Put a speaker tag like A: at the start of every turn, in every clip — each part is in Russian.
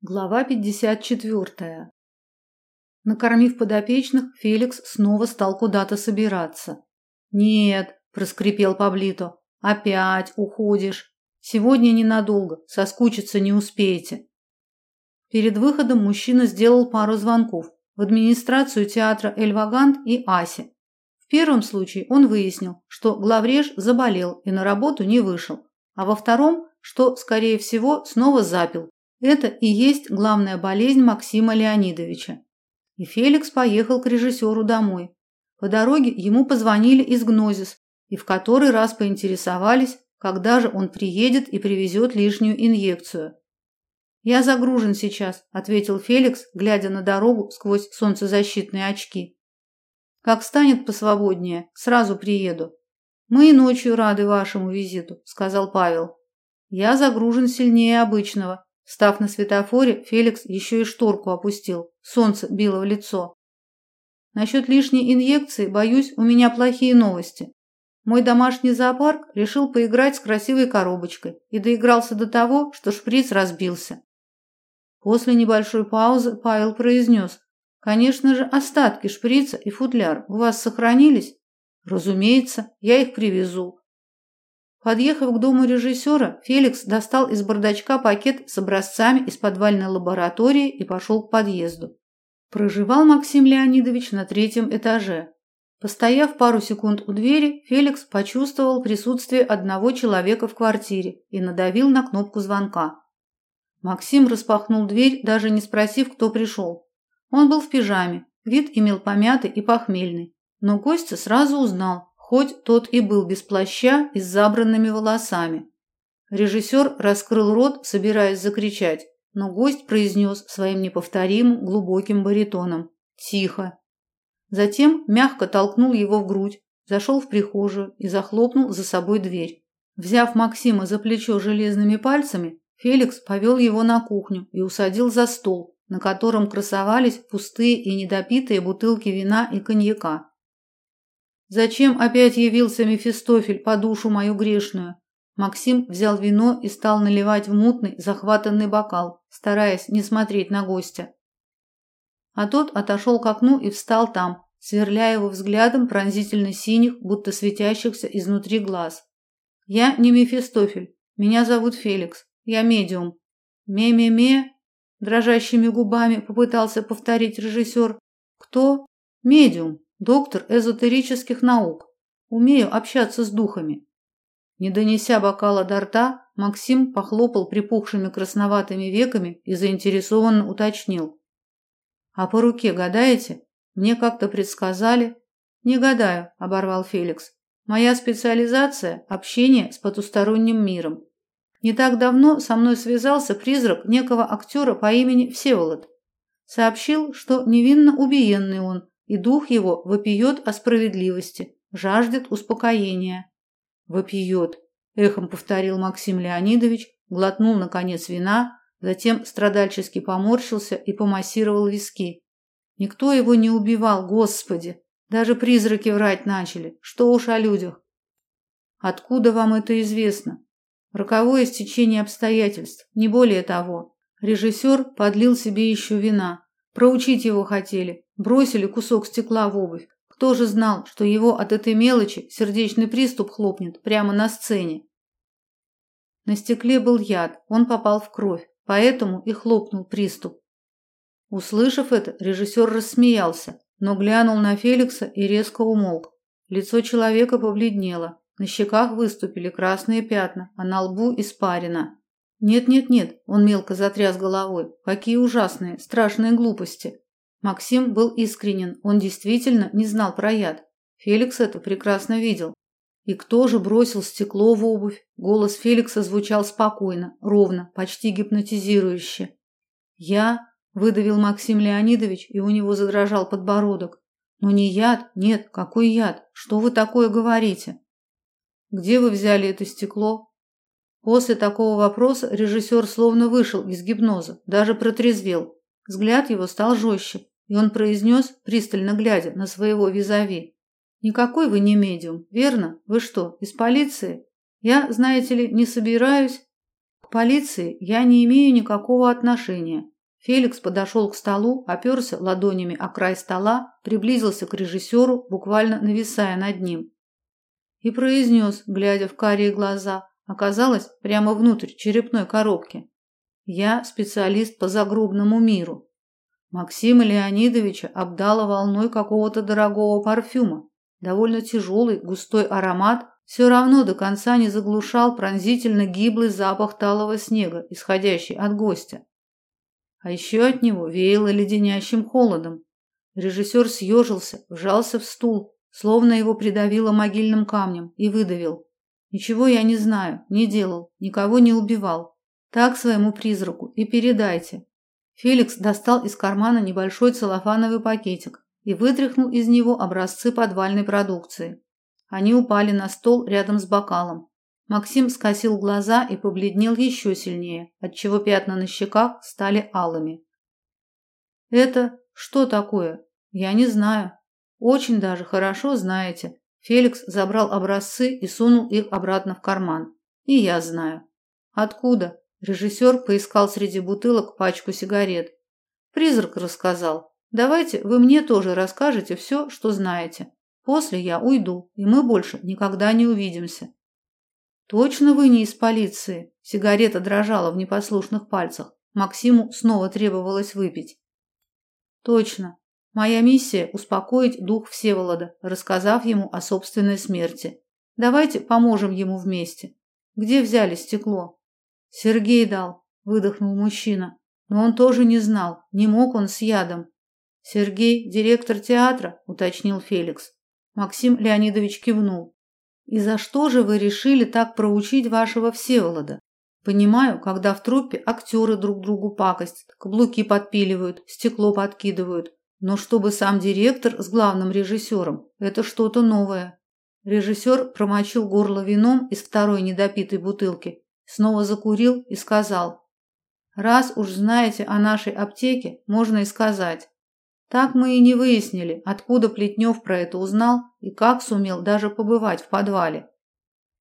A: Глава 54. Накормив подопечных, Феликс снова стал куда-то собираться. «Нет», – проскрипел Паблито, – «опять уходишь. Сегодня ненадолго, соскучиться не успеете». Перед выходом мужчина сделал пару звонков в администрацию театра Эльвагант и Аси. В первом случае он выяснил, что главреж заболел и на работу не вышел, а во втором, что, скорее всего, снова запил это и есть главная болезнь Максима Леонидовича. И Феликс поехал к режиссеру домой. По дороге ему позвонили из Гнозис и в который раз поинтересовались, когда же он приедет и привезет лишнюю инъекцию. «Я загружен сейчас», – ответил Феликс, глядя на дорогу сквозь солнцезащитные очки. «Как станет посвободнее, сразу приеду». «Мы и ночью рады вашему визиту», – сказал Павел. «Я загружен сильнее обычного, Став на светофоре, Феликс еще и шторку опустил. Солнце било в лицо. Насчет лишней инъекции, боюсь, у меня плохие новости. Мой домашний зоопарк решил поиграть с красивой коробочкой и доигрался до того, что шприц разбился. После небольшой паузы Павел произнес. «Конечно же, остатки шприца и футляр у вас сохранились?» «Разумеется, я их привезу. Подъехав к дому режиссера, Феликс достал из бардачка пакет с образцами из подвальной лаборатории и пошел к подъезду. Проживал Максим Леонидович на третьем этаже. Постояв пару секунд у двери, Феликс почувствовал присутствие одного человека в квартире и надавил на кнопку звонка. Максим распахнул дверь, даже не спросив, кто пришел. Он был в пижаме, вид имел помятый и похмельный, но гостя сразу узнал, хоть тот и был без плаща и с забранными волосами. Режиссер раскрыл рот, собираясь закричать, но гость произнес своим неповторимым глубоким баритоном «Тихо». Затем мягко толкнул его в грудь, зашел в прихожую и захлопнул за собой дверь. Взяв Максима за плечо железными пальцами, Феликс повел его на кухню и усадил за стол, на котором красовались пустые и недопитые бутылки вина и коньяка. Зачем опять явился Мефистофель по душу мою грешную? Максим взял вино и стал наливать в мутный, захватанный бокал, стараясь не смотреть на гостя. А тот отошел к окну и встал там, сверляя его взглядом пронзительно синих, будто светящихся изнутри глаз. Я не Мефистофель. Меня зовут Феликс. Я медиум. Ме-ме-ме, дрожащими губами попытался повторить режиссер. Кто? Медиум доктор эзотерических наук. Умею общаться с духами. Не донеся бокала до рта, Максим похлопал припухшими красноватыми веками и заинтересованно уточнил: "А по руке гадаете? Мне как-то предсказали". "Не гадаю", оборвал Феликс. "Моя специализация общение с потусторонним миром. Не так давно со мной связался призрак некого актера по имени Всеволод. Сообщил, что невинно убиенный он и дух его вопиет о справедливости, жаждет успокоения. Вопиет, эхом повторил Максим Леонидович, глотнул наконец вина, затем страдальчески поморщился и помассировал виски. Никто его не убивал, Господи, даже призраки врать начали. Что уж о людях. Откуда вам это известно? Роковое стечение обстоятельств, не более того. Режиссер подлил себе еще вина. Проучить его хотели, Бросили кусок стекла в обувь. Кто же знал, что его от этой мелочи сердечный приступ хлопнет прямо на сцене? На стекле был яд, он попал в кровь, поэтому и хлопнул приступ. Услышав это, режиссер рассмеялся, но глянул на Феликса и резко умолк. Лицо человека побледнело, на щеках выступили красные пятна, а на лбу испарина. Нет, нет, нет, он мелко затряс головой. Какие ужасные, страшные глупости. Максим был искренен, он действительно не знал про яд. Феликс это прекрасно видел. И кто же бросил стекло в обувь? Голос Феликса звучал спокойно, ровно, почти гипнотизирующе. Я, выдавил Максим Леонидович, и у него задрожал подбородок. Но не яд, нет, какой яд? Что вы такое говорите? Где вы взяли это стекло? После такого вопроса режиссер словно вышел из гипноза, даже протрезвел. Взгляд его стал жестче, и он произнес, пристально глядя на своего визави: "Никакой вы не медиум, верно? Вы что, из полиции? Я, знаете ли, не собираюсь К полиции я не имею никакого отношения. Феликс подошел к столу, оперся ладонями о край стола, приблизился к режиссеру, буквально нависая над ним. И произнес, глядя в карие глаза, оказалось прямо внутрь черепной коробки. Я специалист по загробному миру. Максима Леонидовича обдало волной какого-то дорогого парфюма. Довольно тяжелый, густой аромат все равно до конца не заглушал пронзительно гиблый запах талого снега, исходящий от гостя. А еще от него веяло леденящим холодом. Режиссер съежился, вжался в стул, словно его придавило могильным камнем, и выдавил. «Ничего я не знаю, не делал, никого не убивал. Так своему призраку и передайте. Феликс достал из кармана небольшой целлофановый пакетик и вытряхнул из него образцы подвальной продукции. Они упали на стол рядом с бокалом. Максим скосил глаза и побледнел еще сильнее, отчего пятна на щеках стали алыми. Это что такое? Я не знаю. Очень даже хорошо знаете. Феликс забрал образцы и сунул их обратно в карман. И я знаю. Откуда? Режиссер поискал среди бутылок пачку сигарет. Призрак рассказал. Давайте вы мне тоже расскажете все, что знаете. После я уйду, и мы больше никогда не увидимся. Точно вы не из полиции? Сигарета дрожала в непослушных пальцах. Максиму снова требовалось выпить. Точно. Моя миссия успокоить дух Всеволода, рассказав ему о собственной смерти. Давайте поможем ему вместе. Где взяли стекло? Сергей дал, выдохнул мужчина. Но он тоже не знал, не мог он с ядом. Сергей, директор театра, уточнил Феликс. Максим Леонидович кивнул. И за что же вы решили так проучить вашего Всеволода? Понимаю, когда в труппе актеры друг другу пакостят, каблуки подпиливают, стекло подкидывают, но чтобы сам директор с главным режиссером – это что-то новое. Режиссер промочил горло вином из второй недопитой бутылки Снова закурил и сказал: "Раз уж знаете о нашей аптеке, можно и сказать. Так мы и не выяснили, откуда Плетнев про это узнал и как сумел даже побывать в подвале.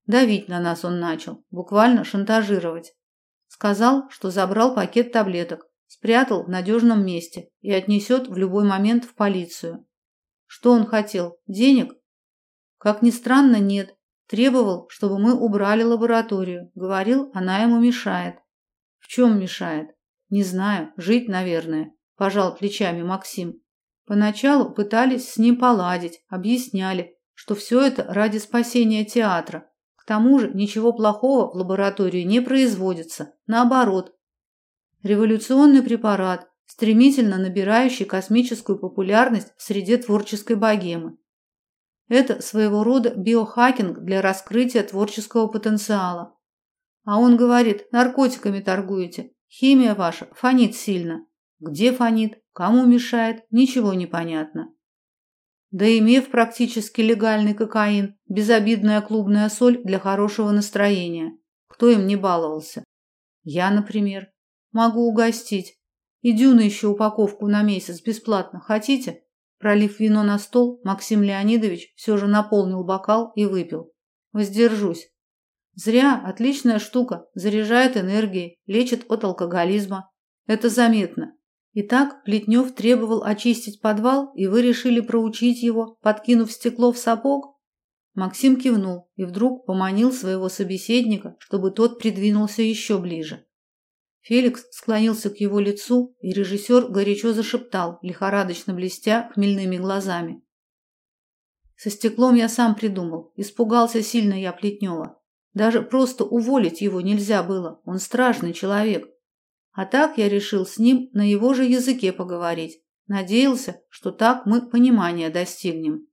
A: Давить на нас он начал, буквально шантажировать. Сказал, что забрал пакет таблеток, спрятал в надежном месте и отнесет в любой момент в полицию. Что он хотел? Денег? Как ни странно, нет. Требовал, чтобы мы убрали лабораторию. Говорил, она ему мешает. В чем мешает? Не знаю, жить, наверное, пожал плечами Максим. Поначалу пытались с ним поладить, объясняли, что все это ради спасения театра. К тому же ничего плохого в лаборатории не производится, наоборот. Революционный препарат, стремительно набирающий космическую популярность в среде творческой богемы. Это своего рода биохакинг для раскрытия творческого потенциала. А он говорит: "Наркотиками торгуете. Химия ваша фонит сильно. Где фонит, кому мешает, ничего не понятно". Да и меф практически легальный кокаин, безобидная клубная соль для хорошего настроения. Кто им не баловался? Я, например, могу угостить. И дюна еще упаковку на месяц бесплатно. Хотите? Пролив вино на стол, Максим Леонидович все же наполнил бокал и выпил. Воздержусь. Зря, отличная штука, заряжает энергией, лечит от алкоголизма. Это заметно. Итак, Плетнев требовал очистить подвал, и вы решили проучить его, подкинув стекло в сапог? Максим кивнул и вдруг поманил своего собеседника, чтобы тот придвинулся еще ближе. Феликс склонился к его лицу, и режиссер горячо зашептал, лихорадочно блестя хмельными глазами. Со стеклом я сам придумал. Испугался сильно я Плетнева. Даже просто уволить его нельзя было. Он страшный человек. А так я решил с ним на его же языке поговорить. Надеялся, что так мы понимания достигнем.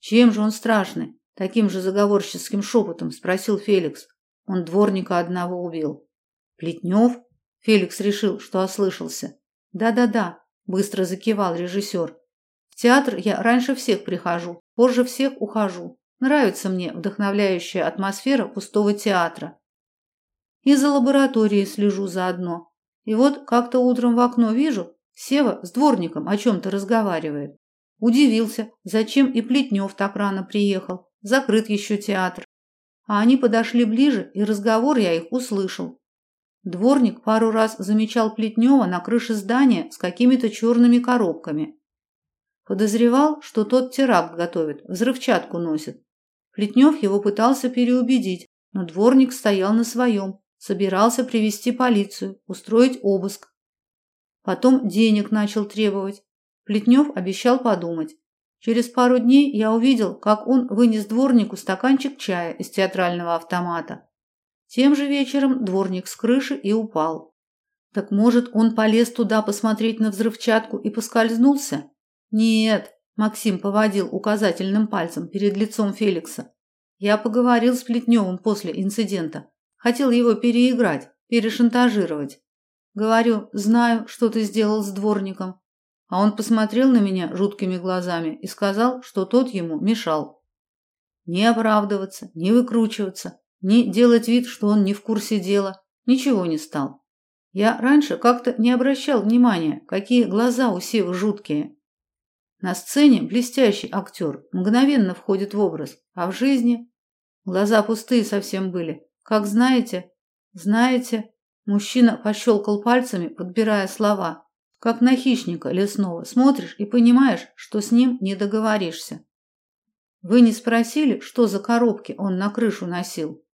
A: Чем же он страшный? Таким же заговорческим шепотом спросил Феликс. Он дворника одного убил. Плетнев? Феликс решил, что ослышался. Да-да-да, быстро закивал режиссер. В театр я раньше всех прихожу, позже всех ухожу. Нравится мне вдохновляющая атмосфера пустого театра. И за лабораторией слежу заодно. И вот как-то утром в окно вижу, Сева с дворником о чем-то разговаривает. Удивился, зачем и Плетнев так рано приехал. Закрыт еще театр. А они подошли ближе, и разговор я их услышал. Дворник пару раз замечал Плетнева на крыше здания с какими-то черными коробками. Подозревал, что тот теракт готовит, взрывчатку носит. Плетнев его пытался переубедить, но дворник стоял на своем, собирался привести полицию, устроить обыск. Потом денег начал требовать. Плетнев обещал подумать. Через пару дней я увидел, как он вынес дворнику стаканчик чая из театрального автомата. Тем же вечером дворник с крыши и упал. Так может, он полез туда посмотреть на взрывчатку и поскользнулся? Нет, Максим поводил указательным пальцем перед лицом Феликса. Я поговорил с Плетневым после инцидента. Хотел его переиграть, перешантажировать. Говорю, знаю, что ты сделал с дворником. А он посмотрел на меня жуткими глазами и сказал, что тот ему мешал. Не оправдываться, не выкручиваться, не делать вид, что он не в курсе дела, ничего не стал. Я раньше как-то не обращал внимания, какие глаза у Севы жуткие. На сцене блестящий актер, мгновенно входит в образ, а в жизни глаза пустые совсем были. Как знаете, знаете, мужчина пощелкал пальцами, подбирая слова. Как на хищника лесного смотришь и понимаешь, что с ним не договоришься. Вы не спросили, что за коробки он на крышу носил?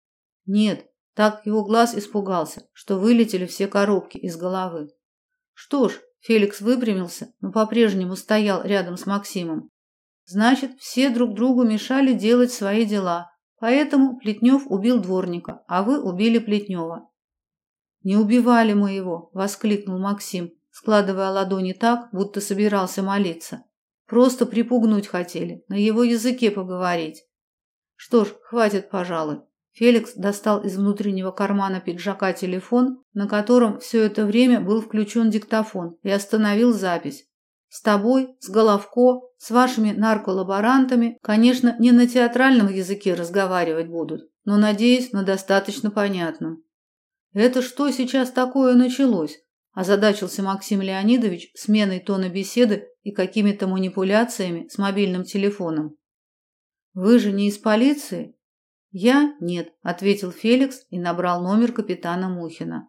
A: Нет, так его глаз испугался, что вылетели все коробки из головы. Что ж, Феликс выпрямился, но по-прежнему стоял рядом с Максимом. Значит, все друг другу мешали делать свои дела, поэтому Плетнев убил дворника, а вы убили Плетнева. Не убивали мы его, воскликнул Максим складывая ладони так, будто собирался молиться. Просто припугнуть хотели, на его языке поговорить. Что ж, хватит, пожалуй. Феликс достал из внутреннего кармана пиджака телефон, на котором все это время был включен диктофон, и остановил запись. С тобой, с Головко, с вашими нарколаборантами, конечно, не на театральном языке разговаривать будут, но надеюсь, на достаточно понятном. Это что сейчас такое началось? озадачился Максим Леонидович сменой тона беседы и какими-то манипуляциями с мобильным телефоном. Вы же не из полиции? Я нет, ответил Феликс и набрал номер капитана Мухина.